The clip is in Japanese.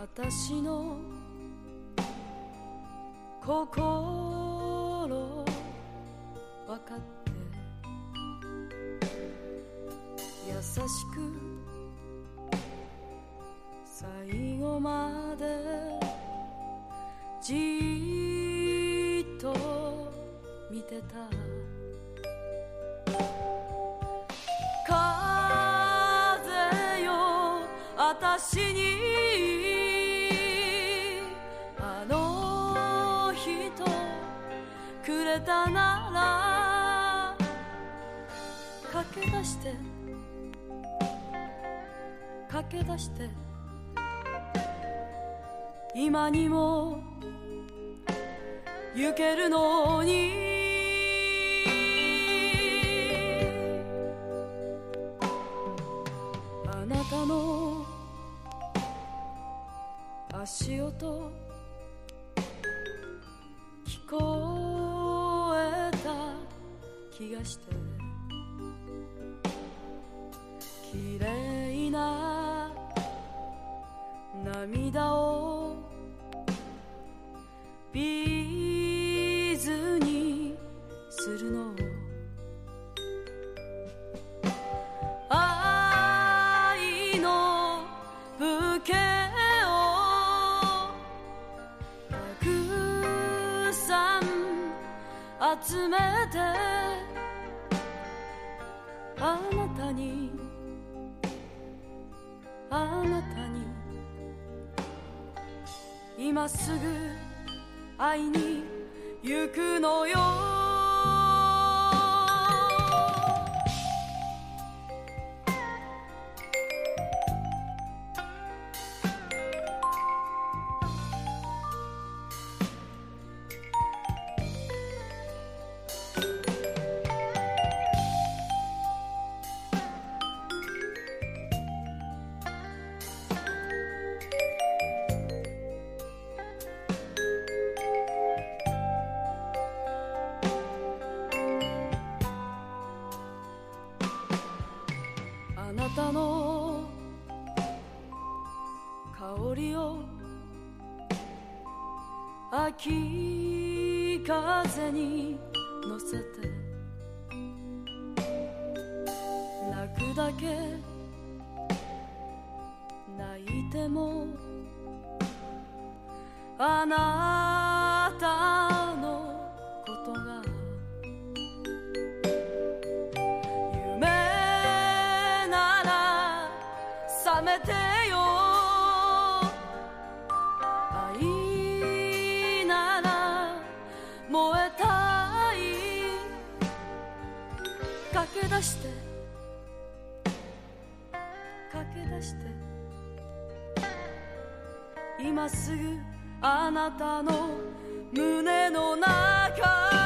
私の心分かって優しく最後までじっと見てた。風よ私にくれたなら駆け出して駆け出して今にも行けるのに。あなたの足音こえた気がして。綺麗な涙をビーズにするの。愛のブケ集めてあなたにあなたに今すぐ会いに行くのよ。香りを秋風に乗せて泣くだけ泣いてもあなた駆け出して。今すぐあなたの胸の中